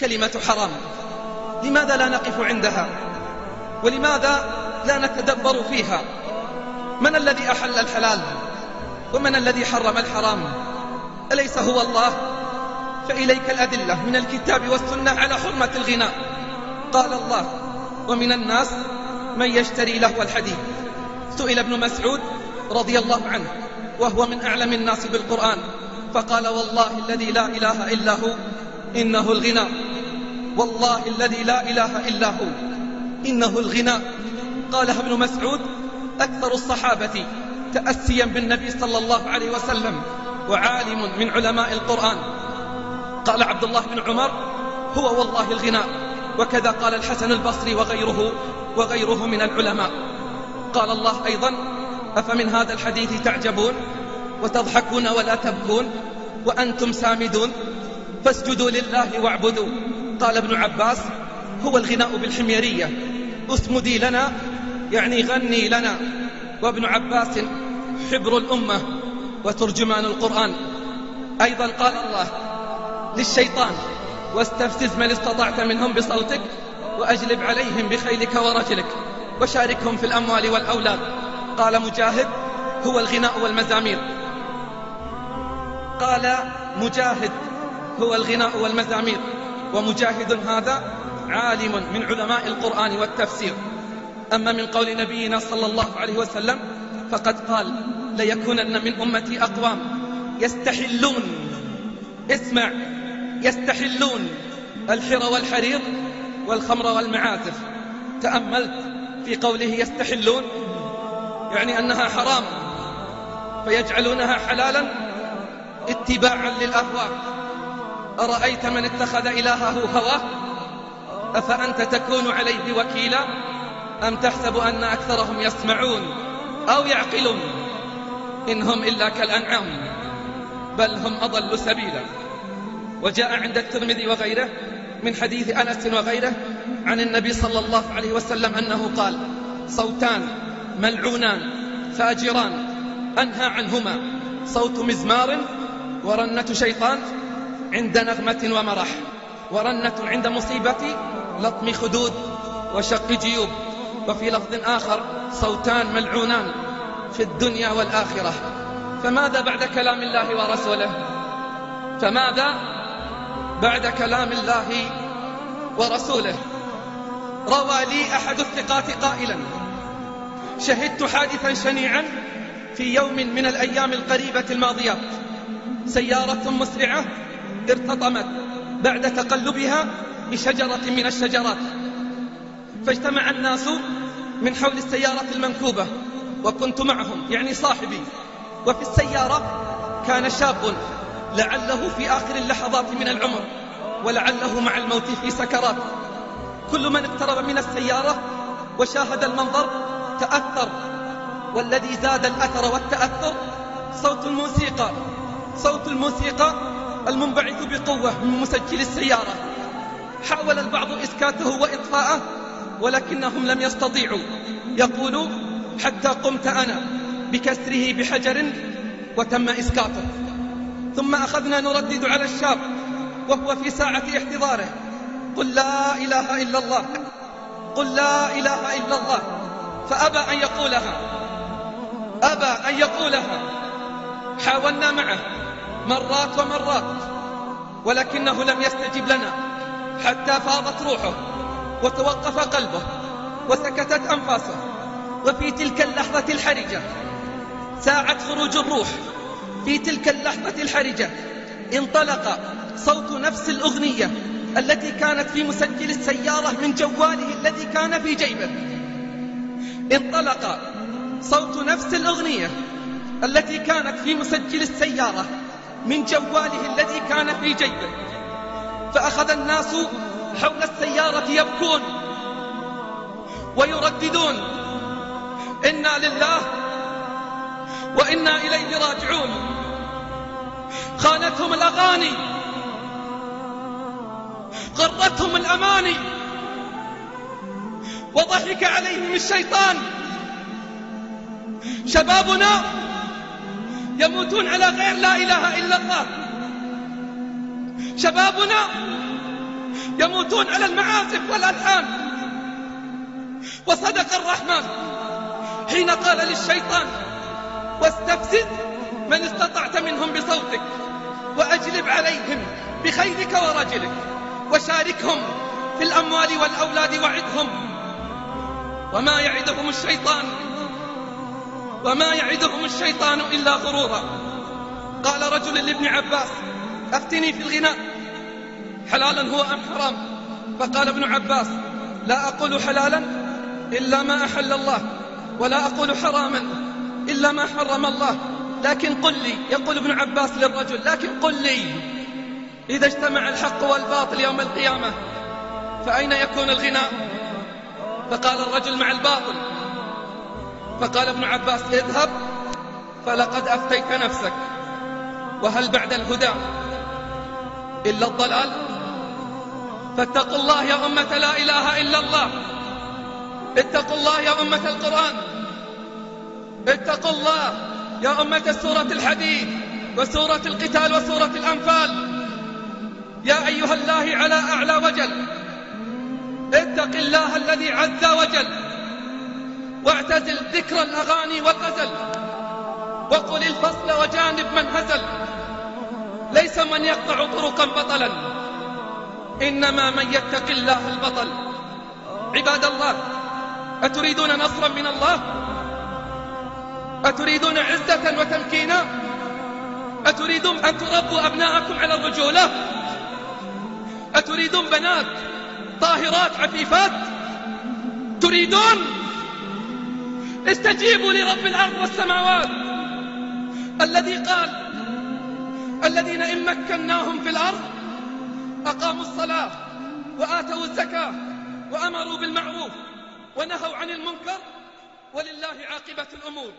كلمة حرام. لماذا لا نقف عندها؟ ولماذا لا نتدبر فيها؟ من الذي أحل الحلال؟ ومن الذي حرم الحرام؟ أليس هو الله؟ فإليك الأدلة من الكتاب والسنة على حرمة الغناء. قال الله ومن الناس من يشتري لهو الحديث سئل ابن مسعود رضي الله عنه وهو من أعلم الناس بالقرآن فقال والله الذي لا إله إلا هو إنه الغناء. والله الذي لا إله إلا هو. إنه الغناء قالها ابن مسعود أكثر الصحابة تأسيا بالنبي صلى الله عليه وسلم وعالم من علماء القرآن. قال عبد الله بن عمر هو والله الغناء وكذا قال الحسن البصري وغيره وغيره من العلماء. قال الله أيضا أفمن هذا الحديث تعجبون وتضحكون ولا تبكون وأنتم سامدون؟ فاسجدوا لله واعبدوا. قال ابن عباس هو الغناء بالحميرية. اسمدي لنا يعني غني لنا. وابن عباس حبر الأمة وترجمان القرآن. أيضا قال الله للشيطان واستفزز من استطعت منهم بصوتك وأجلب عليهم بخيلك ورجلك وشاركهم في الأموال والأولاد. قال مجاهد هو الغناء والمزامير. قال مجاهد هو الغناء والمزامير. ومجاهد هذا عالم من علماء القرآن والتفسير. أما من قول نبينا صلى الله عليه وسلم فقد قال ليكونن من أمتي أقوام يستحلون. اسمع يستحلون الحر والحرير والخمر والمعازف. تأملت في قوله يستحلون يعني أنها حرام فيجعلونها حلالا اتباعا للأهواء أرأيت من اتخذ إلهه هواه؟ أفأنت تكون عليه وكيلا؟ أم تحسب أن أكثرهم يسمعون أو يعقلون؟ إن هم إلا كالأنعام بل هم أضل سبيلا. وجاء عند الترمذي وغيره من حديث أنس وغيره عن النبي صلى الله عليه وسلم أنه قال صوتان ملعونان فاجران أنهى عنهما. صوت مزمار ورنة شيطان عند نغمة ومرح ورنة عند مصيبة لطم خدود وشق جيوب وفي لفظ آخر صوتان ملعونان في الدنيا والآخرة. فماذا بعد كلام الله ورسوله؟ فماذا بعد كلام الله ورسوله؟ روى لي أحد الثقات قائلا شهدت حادثا شنيعا في يوم من الأيام القريبة الماضيات سيارة مسرعة ارتطمت بعد تقلبها بشجرة من الشجرات. فاجتمع الناس من حول السيارة المنكوبة وكنت معهم يعني صاحبي. وفي السيارة كان شاب لعله في آخر اللحظات من العمر ولعله مع الموت في سكرات. كل من اقترب من السيارة وشاهد المنظر تأثر والذي زاد الأثر والتأثر صوت الموسيقى. صوت الموسيقى المنبعث بقوة من مسجل السيارة. حاول البعض إسكاته وإطفاءه ولكنهم لم يستطيعوا. يقول حتى قمت أنا بكسره بحجر وتم إسكاته ثم أخذنا نردد على الشاب وهو في ساعة احتضاره. قل لا إله إلا الله. قل لا إله إلا الله. فأبى أن يقولها. أبى أن يقولها. حاولنا معه. مرات ومرات ولكنه لم يستجب لنا حتى فاضت روحه وتوقف قلبه وسكتت أنفاسه وفي تلك اللحظة الحرجة ساعة خروج الروح. في تلك اللحظة الحرجة انطلق صوت نفس الأغنية التي كانت في مسجل السيارة من جواله الذي كان في جيبه. انطلق صوت نفس الأغنية التي كانت في مسجل السيارة من جواله الذي كان في جيبه. فأخذ الناس حول السيارة يبكون ويرددون. إنا لله وإنا إليه راجعون. خانتهم الأغاني غرتهم الأماني. وضحك عليهم الشيطان. شبابنا يموتون على غير لا إله إلا الله. شبابنا يموتون على المعازف والألحان وصدق الرحمن حين قال للشيطان واستفزد من استطعت منهم بصوتك وأجلب عليهم بخيلك ورجلك وشاركهم في الأموال والأولاد وعدهم. وما يعدهم الشيطان وما يعدهم الشيطان إلا غرورا. قال رجل لابن عباس أفتني في الغناء. حلالا هو أم حرام؟ فقال ابن عباس لا أقول حلالا إلا ما أحل الله ولا أقول حراما إلا ما حرم الله. لكن قل لي يقول ابن عباس للرجل لكن قل لي إذا اجتمع الحق والباطل يوم القيامة فأين يكون الغناء؟ فقال الرجل مع الباطل. فقال ابن عباس اذهب فلقد أفتيت نفسك. وهل بعد الهدى إلا الضلال؟ فاتقوا الله يا أمة لا إله إلا الله. اتقوا الله يا أمة القرآن. اتقوا الله يا أمة سورة الحديث وسورة القتال وسورة الأنفال. يا أيها الله على أعلى وجل. اتق الله الذي عز وجل. واعتزل ذكر الأغاني والغزل وقل الفصل وجانب من هزل. ليس من يقطع طرقا بطلا إنما من يتق الله البطل. عباد الله أتريدون نصرا من الله؟ أتريدون عزة وتمكينا أتريدون أن تربوا أبناءكم على الرجولة؟ أتريدون بنات طاهرات عفيفات؟ تريدون استجيبوا لرب الأرض والسماوات. الذي قال الذين إن مكناهم في الأرض أقاموا الصلاة وآتوا الزكاة وأمروا بالمعروف ونهوا عن المنكر ولله عاقبة الأمور.